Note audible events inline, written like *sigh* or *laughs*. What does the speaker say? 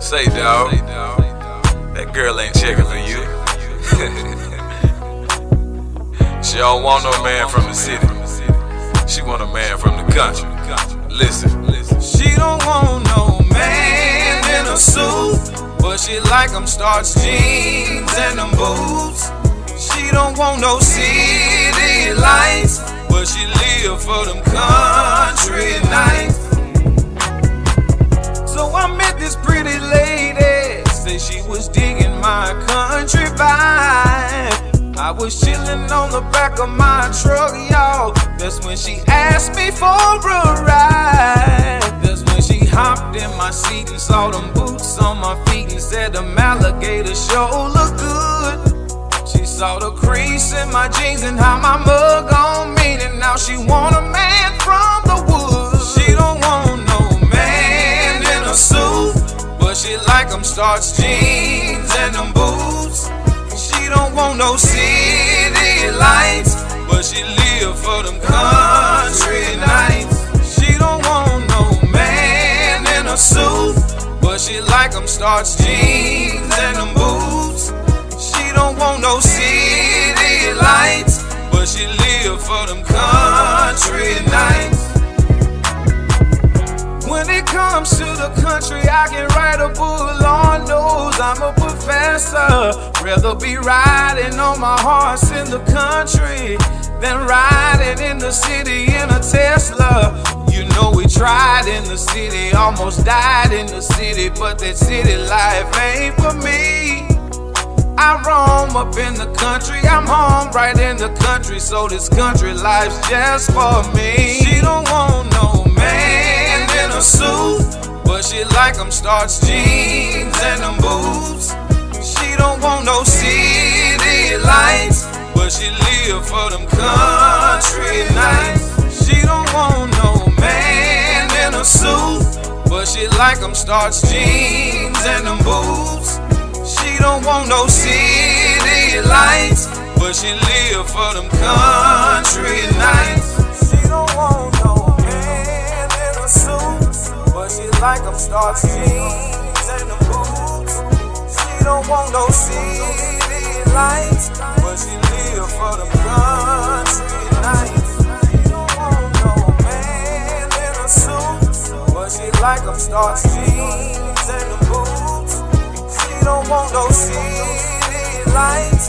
Say, dog, that girl ain't checking for you. *laughs* she don't want no man from the city. She want a man from the country. Listen, She don't want no man in a suit, but she like them starch jeans and them boots. She don't want no city lights, this pretty lady, say she was digging my country vibe. I was chillin' on the back of my truck, y'all. That's when she asked me for a ride. That's when she hopped in my seat and saw them boots on my feet and said them alligator show look good. She saw the crease in my jeans and how my mug like them starch jeans and them boots. She don't want no city lights, but she live for them country nights. She don't want no man in a suit, but she like them starch jeans and them boots. She don't want no city lights, but she live for them country nights. When it comes to the country, I can write a book. Lord knows I'm a professor. Rather be riding on my horse in the country than riding in the city in a Tesla. You know we tried in the city, almost died in the city, but that city life ain't for me. I roam up in the country, I'm home right in the country, so this country life's just for me. She don't want no man a suit, but she like them starch jeans and them boots. She don't want no city lights, but she live for them country nights. She don't want no man in a suit, but she like them starch jeans and them boots. She don't want no city lights, but she live for them country nights. She like them starch jeans and them boots. She don't want no city lights, but she live for them country nights. She don't want no man in a suit, but she like them starch jeans and them boots. She don't want no city lights,